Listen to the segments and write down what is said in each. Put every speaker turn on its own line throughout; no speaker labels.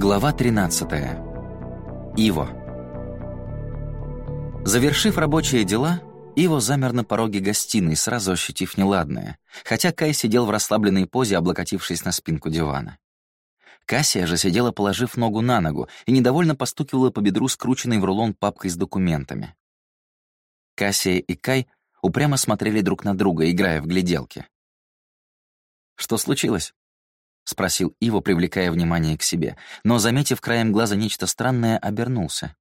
Глава 13. Иво. Завершив рабочие дела, Иво замер на пороге гостиной, сразу ощутив неладное, хотя Кай сидел в расслабленной позе, облокотившись на спинку дивана. Кассия же сидела, положив ногу на ногу, и недовольно постукивала по бедру скрученной в рулон папкой с документами. Кассия и Кай упрямо смотрели друг на друга, играя в гляделки. «Что случилось?» — спросил Иво, привлекая внимание к себе, но, заметив краем глаза нечто странное, обернулся.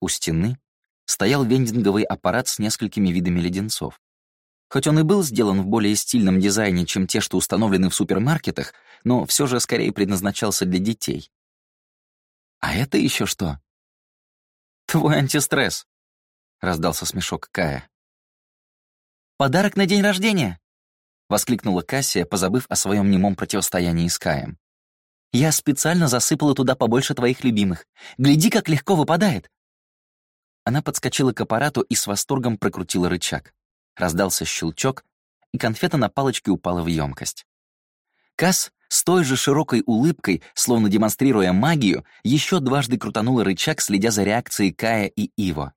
У стены стоял вендинговый аппарат с несколькими видами леденцов. Хоть он и был сделан в более стильном дизайне, чем те, что установлены в супермаркетах, но все же скорее предназначался для детей. «А это еще что?» «Твой антистресс», — раздался смешок Кая. «Подарок на день рождения!» — воскликнула Кассия, позабыв о своем немом противостоянии с Каем. «Я специально засыпала туда побольше твоих любимых. Гляди, как легко выпадает!» Она подскочила к аппарату и с восторгом прокрутила рычаг. Раздался щелчок, и конфета на палочке упала в емкость. Касс с той же широкой улыбкой, словно демонстрируя магию, еще дважды крутанула рычаг, следя за реакцией Кая и Иво.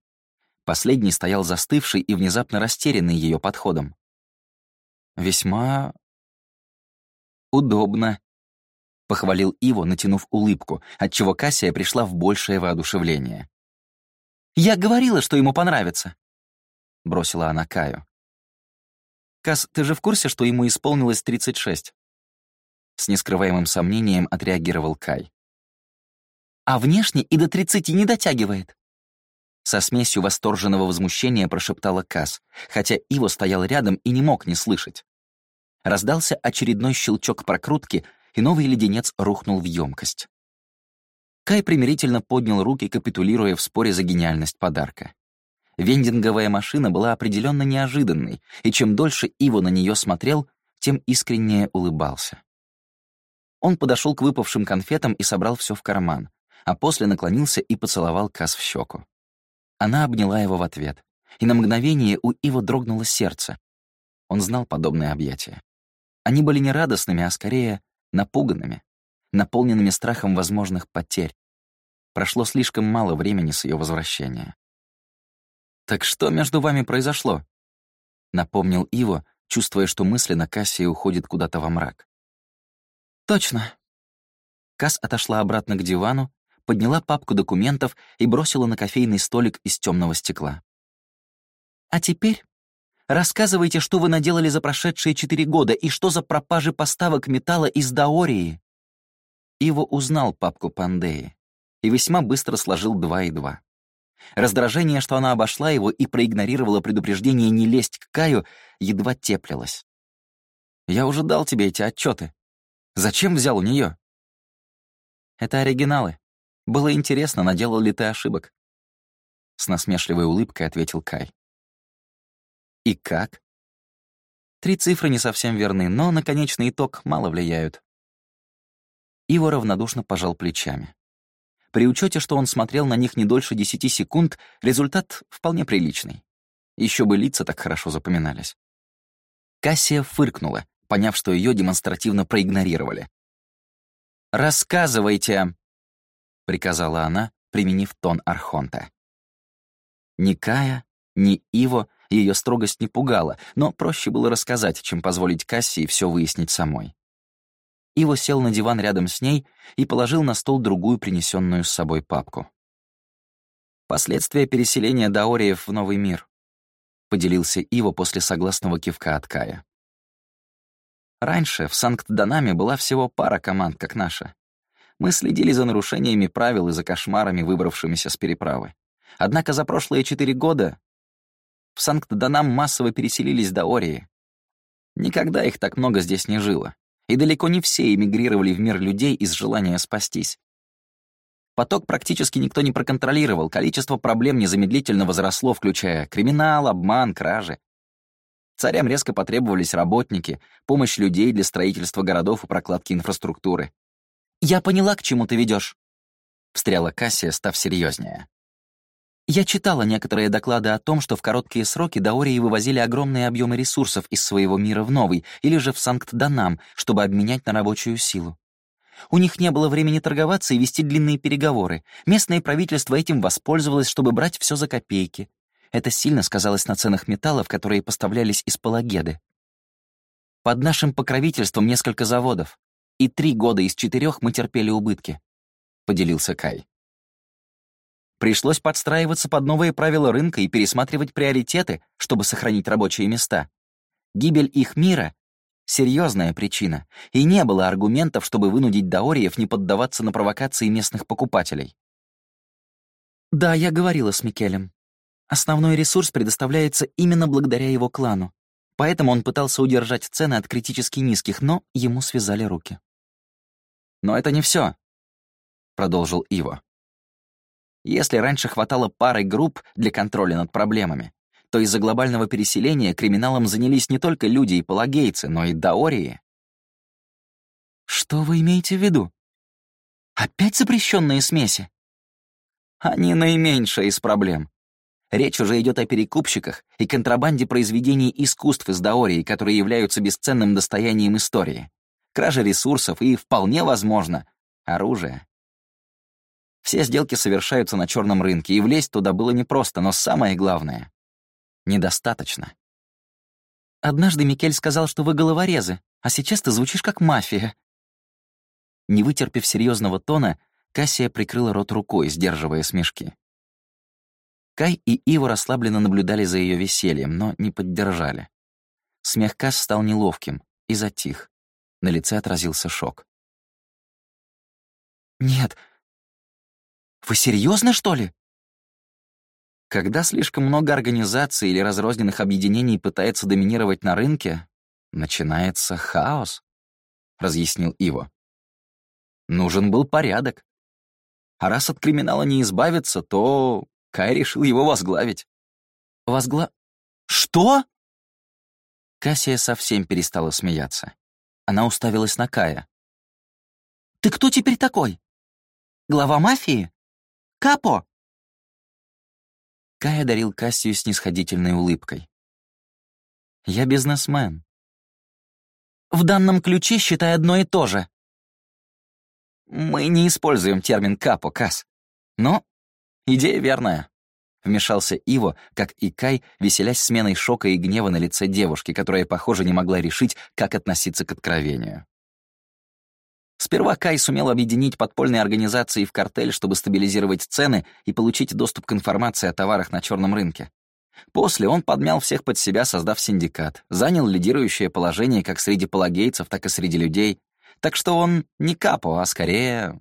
Последний стоял застывший и внезапно растерянный ее подходом. «Весьма... удобно», — похвалил Иво, натянув улыбку, отчего Кассия пришла в большее воодушевление. «Я говорила, что ему понравится», — бросила она Каю. «Кас, ты же в курсе, что ему исполнилось 36?» С нескрываемым сомнением отреагировал Кай. «А внешне и до 30 не дотягивает», со смесью восторженного возмущения прошептала Кас, хотя Иво стоял рядом и не мог не слышать. Раздался очередной щелчок прокрутки, и новый леденец рухнул в емкость. Кай примирительно поднял руки, капитулируя в споре за гениальность подарка. Вендинговая машина была определенно неожиданной, и чем дольше Иво на нее смотрел, тем искреннее улыбался. Он подошел к выпавшим конфетам и собрал все в карман, а после наклонился и поцеловал Кас в щеку. Она обняла его в ответ, и на мгновение у Иво дрогнуло сердце. Он знал подобные объятия. Они были не радостными, а скорее напуганными, наполненными страхом возможных потерь. Прошло слишком мало времени с ее возвращения. «Так что между вами произошло?» — напомнил Иво, чувствуя, что мысленно Кассия уходит куда-то во мрак. «Точно». Касс отошла обратно к дивану, подняла папку документов и бросила на кофейный столик из темного стекла. «А теперь рассказывайте, что вы наделали за прошедшие четыре года и что за пропажи поставок металла из Даории». Иво узнал папку Пандеи и весьма быстро сложил два и два. Раздражение, что она обошла его и проигнорировала предупреждение не лезть к Каю, едва теплилось. «Я уже дал тебе эти отчеты. Зачем взял у нее? «Это оригиналы. Было интересно, наделал ли ты ошибок?» С насмешливой улыбкой ответил Кай. «И как?» Три цифры не совсем верны, но на конечный итог мало влияют. Иво равнодушно пожал плечами. При учете, что он смотрел на них не дольше 10 секунд, результат вполне приличный. Еще бы лица так хорошо запоминались. Кассия фыркнула, поняв, что ее демонстративно проигнорировали. «Рассказывайте!» — приказала она, применив тон Архонта. Ни Кая, ни Иво ее строгость не пугала, но проще было рассказать, чем позволить Кассии все выяснить самой. Иво сел на диван рядом с ней и положил на стол другую принесенную с собой папку. «Последствия переселения Даориев в новый мир», — поделился Иво после согласного кивка от Кая. Раньше в Санкт-Данаме была всего пара команд, как наша. Мы следили за нарушениями правил и за кошмарами, выбравшимися с переправы. Однако за прошлые четыре года в Санкт-Данам массово переселились Даории. Никогда их так много здесь не жило и далеко не все эмигрировали в мир людей из желания спастись. Поток практически никто не проконтролировал, количество проблем незамедлительно возросло, включая криминал, обман, кражи. Царям резко потребовались работники, помощь людей для строительства городов и прокладки инфраструктуры. «Я поняла, к чему ты ведешь, встряла Кассия, став серьезнее. Я читала некоторые доклады о том, что в короткие сроки даории вывозили огромные объемы ресурсов из своего мира в новый или же в Санкт-Данам, чтобы обменять на рабочую силу. У них не было времени торговаться и вести длинные переговоры. Местное правительство этим воспользовалось, чтобы брать все за копейки. Это сильно сказалось на ценах металлов, которые поставлялись из Палагеды. Под нашим покровительством несколько заводов, и три года из четырех мы терпели убытки», — поделился Кай. Пришлось подстраиваться под новые правила рынка и пересматривать приоритеты, чтобы сохранить рабочие места. Гибель их мира — серьезная причина, и не было аргументов, чтобы вынудить даориев не поддаваться на провокации местных покупателей. Да, я говорила с Микелем. Основной ресурс предоставляется именно благодаря его клану. Поэтому он пытался удержать цены от критически низких, но ему связали руки. «Но это не все, продолжил Иво. Если раньше хватало пары групп для контроля над проблемами, то из-за глобального переселения криминалом занялись не только люди и палагейцы, но и даории. Что вы имеете в виду? Опять запрещенные смеси? Они наименьшая из проблем. Речь уже идет о перекупщиках и контрабанде произведений искусств из Даории, которые являются бесценным достоянием истории. Кража ресурсов и, вполне возможно, оружие. Все сделки совершаются на черном рынке, и влезть туда было непросто, но самое главное — недостаточно. Однажды Микель сказал, что вы головорезы, а сейчас ты звучишь как мафия. Не вытерпев серьезного тона, Кассия прикрыла рот рукой, сдерживая смешки. Кай и Ива расслабленно наблюдали за ее весельем, но не поддержали. Смех Касс стал неловким и затих. На лице отразился шок. «Нет. Вы серьезно, что ли?» Когда слишком много организаций или разрозненных объединений пытается доминировать на рынке, начинается хаос, — разъяснил Иво. Нужен был порядок. А раз от криминала не избавиться, то Кай решил его возглавить. Возгла... Что? Кассия совсем перестала смеяться. Она уставилась на Кая. «Ты кто теперь такой? Глава мафии? Капо?» Кай одарил Кассию снисходительной улыбкой. «Я бизнесмен». «В данном ключе считай одно и то же». «Мы не используем термин «капо», Кас. Но «Идея верная», — вмешался Иво, как и Кай, веселясь сменой шока и гнева на лице девушки, которая, похоже, не могла решить, как относиться к откровению. Сперва Кай сумел объединить подпольные организации в картель, чтобы стабилизировать цены и получить доступ к информации о товарах на черном рынке. После он подмял всех под себя, создав синдикат, занял лидирующее положение как среди палагейцев, так и среди людей. Так что он не капо, а скорее...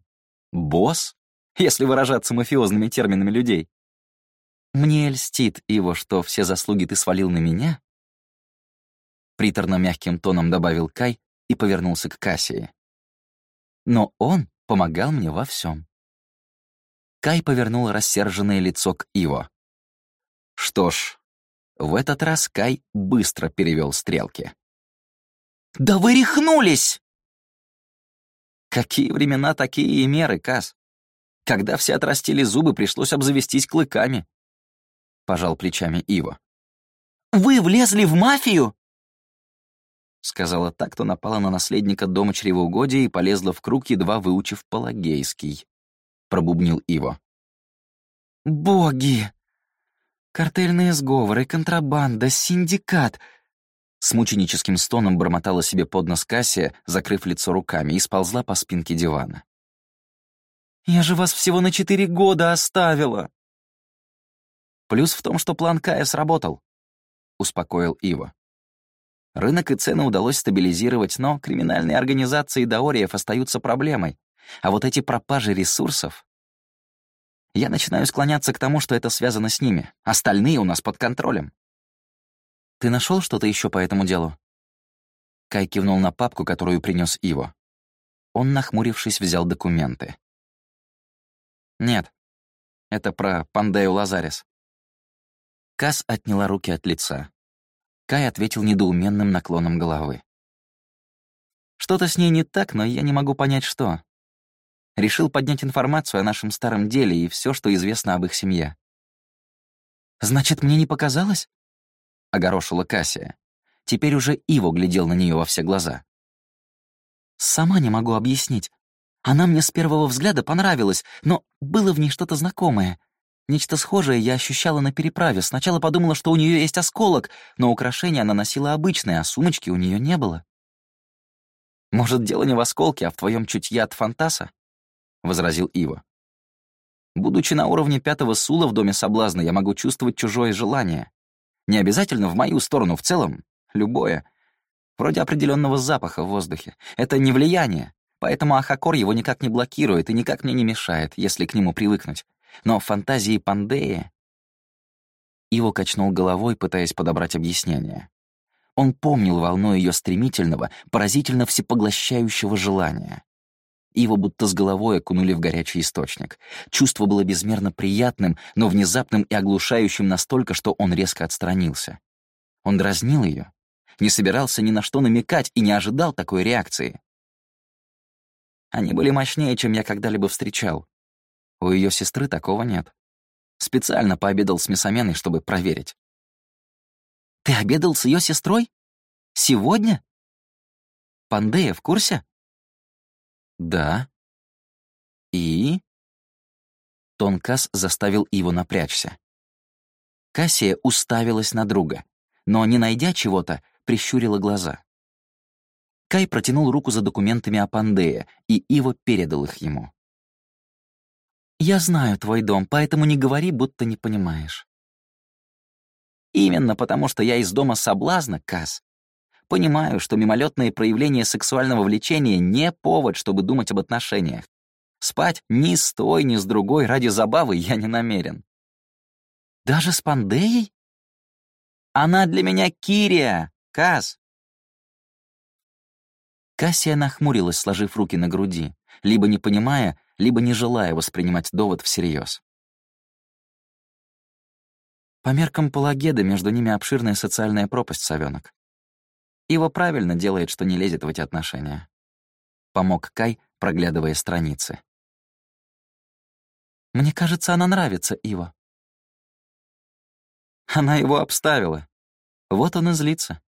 босс? Если выражаться мафиозными терминами людей. Мне льстит, его, что все заслуги ты свалил на меня? Приторно-мягким тоном добавил Кай и повернулся к Кассии. Но он помогал мне во всем. Кай повернул рассерженное лицо к Иво. Что ж, в этот раз Кай быстро перевел стрелки. «Да вы рехнулись!» «Какие времена, такие и меры, Кас. Когда все отрастили зубы, пришлось обзавестись клыками. Пожал плечами Ива. «Вы влезли в мафию?» Сказала так, кто напала на наследника дома чревоугодия и полезла в круг, едва выучив Палагейский. Пробубнил Иво. «Боги! Картельные сговоры, контрабанда, синдикат!» С мученическим стоном бормотала себе под нос Кассия, закрыв лицо руками, и сползла по спинке дивана. Я же вас всего на четыре года оставила!» «Плюс в том, что план Кая сработал», — успокоил Ива. Рынок и цены удалось стабилизировать, но криминальные организации Даориев остаются проблемой. А вот эти пропажи ресурсов... Я начинаю склоняться к тому, что это связано с ними. Остальные у нас под контролем. Ты нашел что-то еще по этому делу? Кай кивнул на папку, которую принес Иво. Он, нахмурившись, взял документы. «Нет. Это про Пандею Лазарис». Кас отняла руки от лица. Кай ответил недоуменным наклоном головы. «Что-то с ней не так, но я не могу понять, что. Решил поднять информацию о нашем старом деле и все, что известно об их семье». «Значит, мне не показалось?» — огорошила Кассия. Теперь уже Иво глядел на нее во все глаза. «Сама не могу объяснить. Она мне с первого взгляда понравилась, но было в ней что-то знакомое. Нечто схожее я ощущала на переправе. Сначала подумала, что у нее есть осколок, но украшения она носила обычные, а сумочки у нее не было. «Может, дело не в осколке, а в твоем чутье от фантаса?» — возразил Ива. «Будучи на уровне пятого сула в доме соблазна, я могу чувствовать чужое желание. Не обязательно в мою сторону, в целом, любое. Вроде определенного запаха в воздухе. Это не влияние, поэтому Ахакор его никак не блокирует и никак мне не мешает, если к нему привыкнуть. Но фантазии Пандеи... Иво качнул головой, пытаясь подобрать объяснение. Он помнил волну ее стремительного, поразительно всепоглощающего желания. Его будто с головой окунули в горячий источник. Чувство было безмерно приятным, но внезапным и оглушающим настолько, что он резко отстранился. Он дразнил ее, не собирался ни на что намекать и не ожидал такой реакции. Они были мощнее, чем я когда-либо встречал. У ее сестры такого нет. Специально пообедал с мясоменой, чтобы проверить. Ты обедал с ее сестрой? Сегодня? Пандея в курсе? Да. И? Тонкас заставил его напрячься. Кассия уставилась на друга, но, не найдя чего-то, прищурила глаза. Кай протянул руку за документами о Пандее, и Иво передал их ему. «Я знаю твой дом, поэтому не говори, будто не понимаешь. Именно потому, что я из дома соблазна, Каз. Понимаю, что мимолетные проявления сексуального влечения не повод, чтобы думать об отношениях. Спать ни с той, ни с другой ради забавы я не намерен. Даже с Пандеей? Она для меня Кирия, Каз. Кассия нахмурилась, сложив руки на груди, либо не понимая, либо не желая воспринимать довод всерьез. По меркам Палагеда между ними обширная социальная пропасть, совенок. Ива правильно делает, что не лезет в эти отношения. Помог Кай, проглядывая страницы. Мне кажется, она нравится Ива. Она его обставила. Вот он и злится.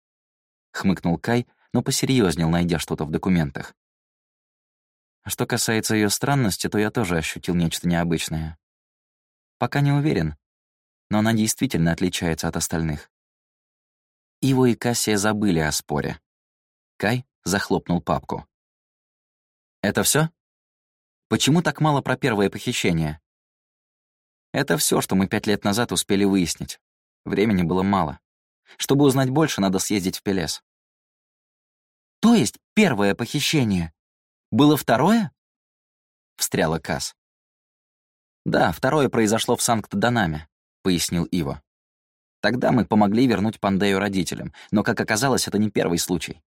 Хмыкнул Кай, но посерьезнел, найдя что-то в документах. А что касается ее странности, то я тоже ощутил нечто необычное. Пока не уверен, но она действительно отличается от остальных. Иво и Кассия забыли о споре. Кай захлопнул папку. «Это все? Почему так мало про первое похищение?» «Это все, что мы пять лет назад успели выяснить. Времени было мало. Чтобы узнать больше, надо съездить в Пелес». «То есть первое похищение? Было второе?» — встряла Касс. «Да, второе произошло в Санкт-Данаме пояснил Ива. Тогда мы помогли вернуть Пандею родителям, но, как оказалось, это не первый случай.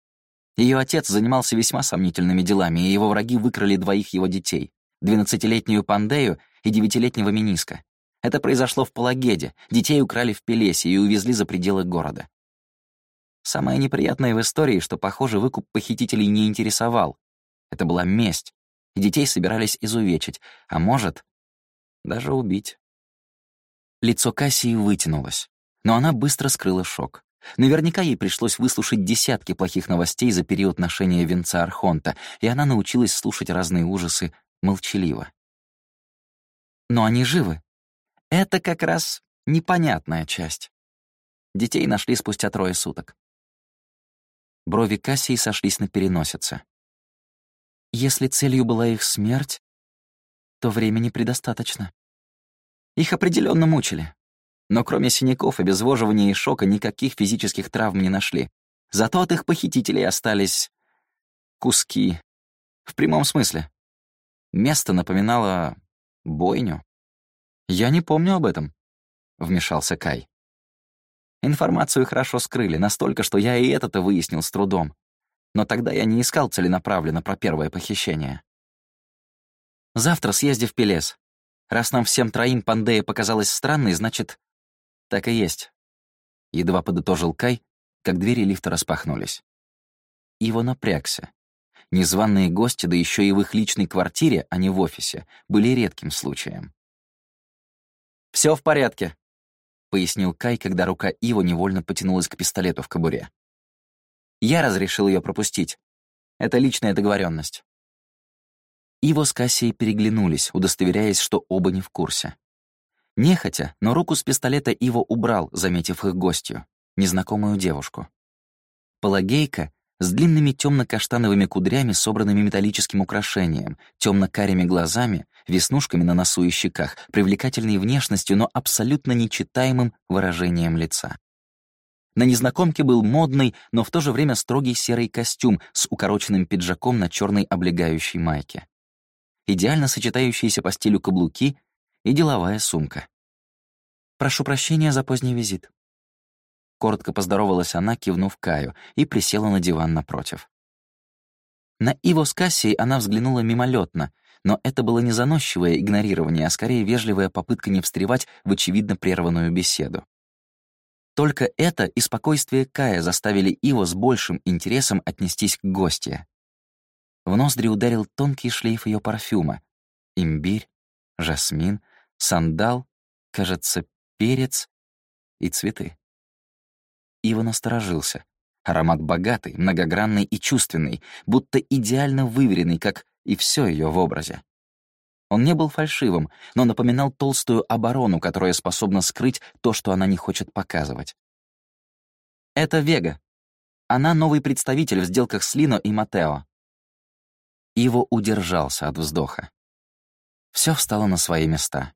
Ее отец занимался весьма сомнительными делами, и его враги выкрали двоих его детей — двенадцатилетнюю Пандею и девятилетнего Миниска. Это произошло в Палагеде, детей украли в Пелесе и увезли за пределы города. Самое неприятное в истории, что, похоже, выкуп похитителей не интересовал. Это была месть, и детей собирались изувечить, а может, даже убить. Лицо Кассии вытянулось, но она быстро скрыла шок. Наверняка ей пришлось выслушать десятки плохих новостей за период ношения венца Архонта, и она научилась слушать разные ужасы молчаливо. Но они живы. Это как раз непонятная часть. Детей нашли спустя трое суток. Брови Кассии сошлись на переносице. Если целью была их смерть, то времени предостаточно. Их определенно мучили. Но кроме синяков, обезвоживания и шока никаких физических травм не нашли. Зато от их похитителей остались куски. В прямом смысле. Место напоминало бойню. «Я не помню об этом», — вмешался Кай. Информацию хорошо скрыли, настолько, что я и это-то выяснил с трудом. Но тогда я не искал целенаправленно про первое похищение. Завтра съезди в Пелес. Раз нам всем троим Пандея показалась странной, значит, так и есть. Едва подытожил Кай, как двери лифта распахнулись. Его напрягся. Незваные гости, да еще и в их личной квартире, а не в офисе, были редким случаем. Все в порядке», — пояснил Кай, когда рука Иво невольно потянулась к пистолету в кобуре. «Я разрешил ее пропустить. Это личная договоренность. Иво с Кассией переглянулись, удостоверяясь, что оба не в курсе. Нехотя, но руку с пистолета Иво убрал, заметив их гостью, незнакомую девушку. Палагейка с длинными темно-каштановыми кудрями, собранными металлическим украшением, темно-карими глазами, веснушками на носу и щеках, привлекательной внешностью, но абсолютно нечитаемым выражением лица. На незнакомке был модный, но в то же время строгий серый костюм с укороченным пиджаком на черной облегающей майке. Идеально сочетающиеся по стилю каблуки и деловая сумка. «Прошу прощения за поздний визит», Коротко поздоровалась она, кивнув Каю, и присела на диван напротив. На Иво с Кассией она взглянула мимолетно, но это было не заносчивое игнорирование, а скорее вежливая попытка не встревать в очевидно прерванную беседу. Только это и спокойствие Кая заставили Иво с большим интересом отнестись к гостье. В ноздри ударил тонкий шлейф ее парфюма. Имбирь, жасмин, сандал, кажется, перец и цветы. Ива насторожился. Аромат богатый, многогранный и чувственный, будто идеально выверенный, как и все ее в образе. Он не был фальшивым, но напоминал толстую оборону, которая способна скрыть то, что она не хочет показывать. Это Вега. Она новый представитель в сделках с Лино и Матео. Иво удержался от вздоха. Все встало на свои места.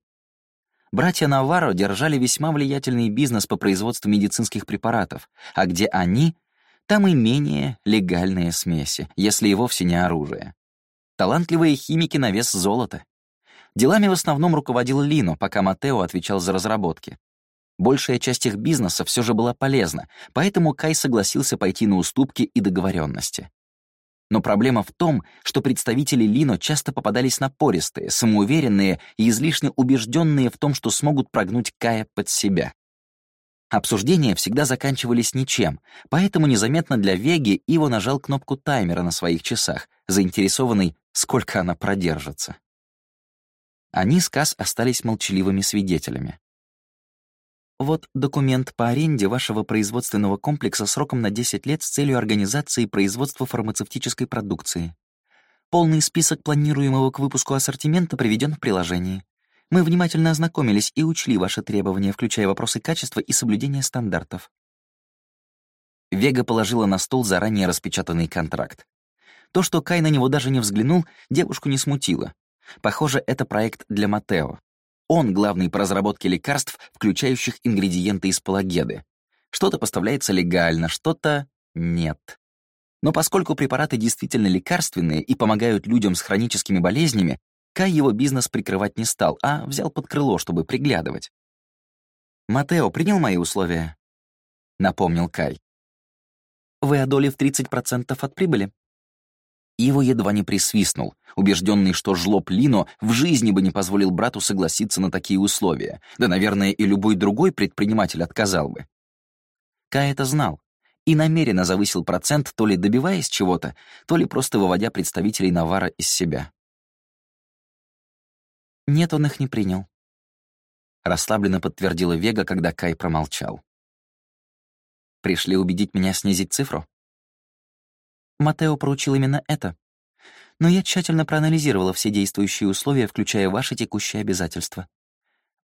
Братья Наваро держали весьма влиятельный бизнес по производству медицинских препаратов, а где они, там и менее легальные смеси, если и вовсе не оружие. Талантливые химики на вес золота. Делами в основном руководил Лино, пока Матео отвечал за разработки. Большая часть их бизнеса все же была полезна, поэтому Кай согласился пойти на уступки и договоренности. Но проблема в том, что представители Лино часто попадались напористые, самоуверенные и излишне убежденные в том, что смогут прогнуть Кая под себя. Обсуждения всегда заканчивались ничем, поэтому незаметно для Веги Иво нажал кнопку таймера на своих часах, заинтересованный, сколько она продержится. Они с Кас остались молчаливыми свидетелями. Вот документ по аренде вашего производственного комплекса сроком на 10 лет с целью организации производства фармацевтической продукции. Полный список планируемого к выпуску ассортимента приведен в приложении. Мы внимательно ознакомились и учли ваши требования, включая вопросы качества и соблюдения стандартов. Вега положила на стол заранее распечатанный контракт. То, что Кай на него даже не взглянул, девушку не смутило. Похоже, это проект для Матео. Он главный по разработке лекарств, включающих ингредиенты из палагеды. Что-то поставляется легально, что-то нет. Но поскольку препараты действительно лекарственные и помогают людям с хроническими болезнями, Кай его бизнес прикрывать не стал, а взял под крыло, чтобы приглядывать. «Матео принял мои условия?» — напомнил Кай. «Вы одолев 30% от прибыли?» Иво едва не присвистнул, убежденный, что жлоб Лино в жизни бы не позволил брату согласиться на такие условия, да, наверное, и любой другой предприниматель отказал бы. Кай это знал и намеренно завысил процент, то ли добиваясь чего-то, то ли просто выводя представителей Навара из себя. «Нет, он их не принял», — расслабленно подтвердила Вега, когда Кай промолчал. «Пришли убедить меня снизить цифру?» Матео поручил именно это. Но я тщательно проанализировала все действующие условия, включая ваши текущие обязательства.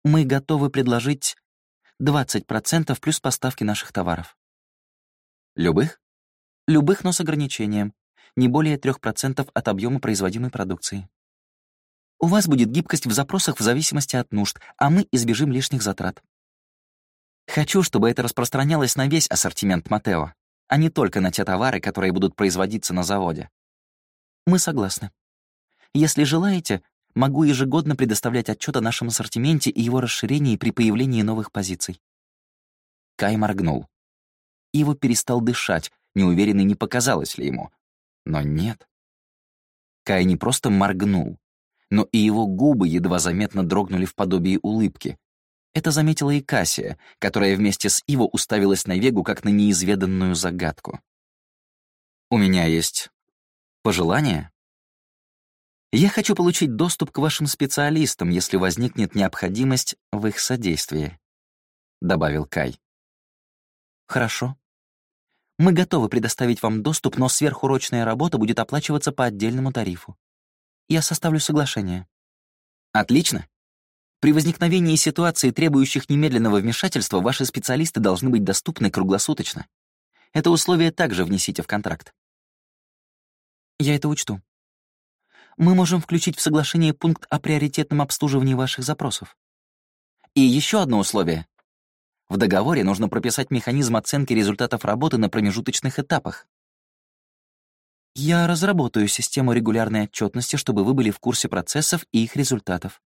Мы готовы предложить 20% плюс поставки наших товаров. Любых? Любых, но с ограничением. Не более 3% от объема производимой продукции. У вас будет гибкость в запросах в зависимости от нужд, а мы избежим лишних затрат. Хочу, чтобы это распространялось на весь ассортимент Матео а не только на те товары, которые будут производиться на заводе. Мы согласны. Если желаете, могу ежегодно предоставлять отчет о нашем ассортименте и его расширении при появлении новых позиций. Кай моргнул. Иво перестал дышать, неуверенный, не показалось ли ему. Но нет. Кай не просто моргнул, но и его губы едва заметно дрогнули в подобии улыбки, это заметила и Кассия, которая вместе с Иво уставилась на Вегу как на неизведанную загадку. «У меня есть пожелание?» «Я хочу получить доступ к вашим специалистам, если возникнет необходимость в их содействии», — добавил Кай. «Хорошо. Мы готовы предоставить вам доступ, но сверхурочная работа будет оплачиваться по отдельному тарифу. Я составлю соглашение». «Отлично. При возникновении ситуации, требующих немедленного вмешательства, ваши специалисты должны быть доступны круглосуточно. Это условие также внесите в контракт». «Я это учту. Мы можем включить в соглашение пункт о приоритетном обслуживании ваших запросов. И еще одно условие. В договоре нужно прописать механизм оценки результатов работы на промежуточных этапах. Я разработаю систему регулярной отчетности, чтобы вы были в курсе процессов и их результатов.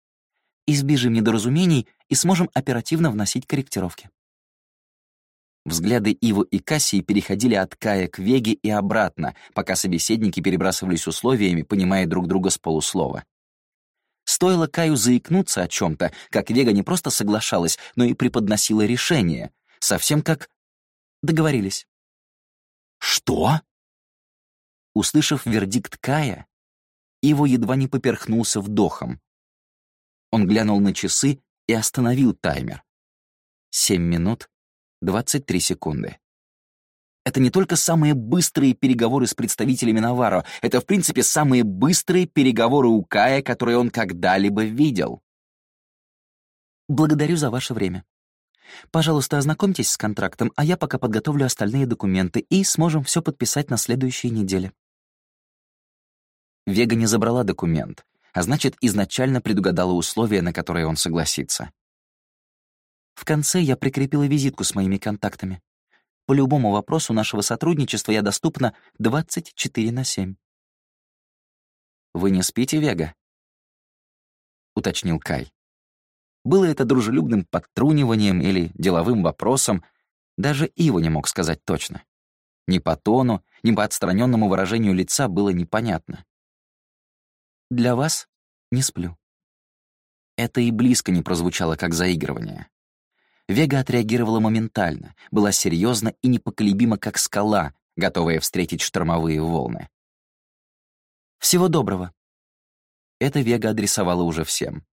Избежим недоразумений и сможем оперативно вносить корректировки. Взгляды Иву и Кассии переходили от Кая к Веге и обратно, пока собеседники перебрасывались условиями, понимая друг друга с полуслова. Стоило Каю заикнуться о чем то как Вега не просто соглашалась, но и преподносила решение, совсем как договорились. «Что?» Услышав вердикт Кая, его едва не поперхнулся вдохом. Он глянул на часы и остановил таймер. Семь минут двадцать три секунды. Это не только самые быстрые переговоры с представителями Наваро, это, в принципе, самые быстрые переговоры у Кая, которые он когда-либо видел. Благодарю за ваше время. Пожалуйста, ознакомьтесь с контрактом, а я пока подготовлю остальные документы и сможем все подписать на следующей неделе. Вега не забрала документ, а значит, изначально предугадала условия, на которые он согласится. В конце я прикрепила визитку с моими контактами. По любому вопросу нашего сотрудничества я доступна 24 на 7. «Вы не спите, Вега?» — уточнил Кай. Было это дружелюбным подтруниванием или деловым вопросом, даже Ива не мог сказать точно. Ни по тону, ни по отстраненному выражению лица было непонятно. Для вас не сплю. Это и близко не прозвучало как заигрывание. Вега отреагировала моментально, была серьезна и непоколебима, как скала, готовая встретить штормовые волны. «Всего доброго». Это Вега адресовала уже всем.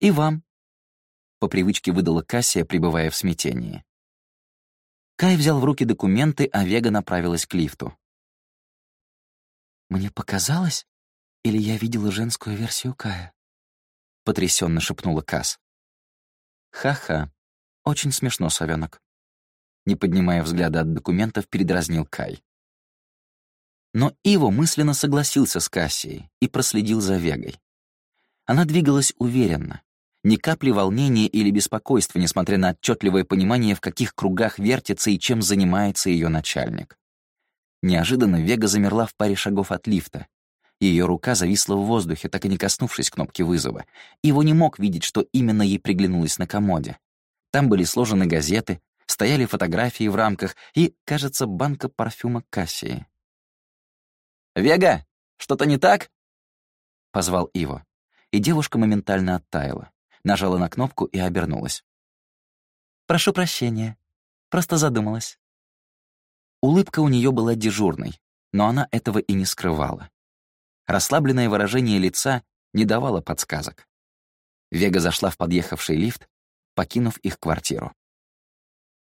«И вам», — по привычке выдала Кассия, пребывая в смятении. Кай взял в руки документы, а Вега направилась к лифту. «Мне показалось, или я видела женскую версию Кая?» — потрясенно шепнула Кас. «Ха-ха, очень смешно, совенок. Не поднимая взгляда от документов, передразнил Кай. Но Иво мысленно согласился с Кассией и проследил за Вегой. Она двигалась уверенно, ни капли волнения или беспокойства, несмотря на отчетливое понимание, в каких кругах вертится и чем занимается ее начальник. Неожиданно Вега замерла в паре шагов от лифта, ее рука зависла в воздухе, так и не коснувшись кнопки вызова. Его не мог видеть, что именно ей приглянулось на комоде. Там были сложены газеты, стояли фотографии в рамках и, кажется, банка парфюма Кассии. «Вега, что-то не так?» — позвал Иво. И девушка моментально оттаяла, нажала на кнопку и обернулась. «Прошу прощения, просто задумалась». Улыбка у нее была дежурной, но она этого и не скрывала. Расслабленное выражение лица не давало подсказок. Вега зашла в подъехавший лифт, покинув их квартиру.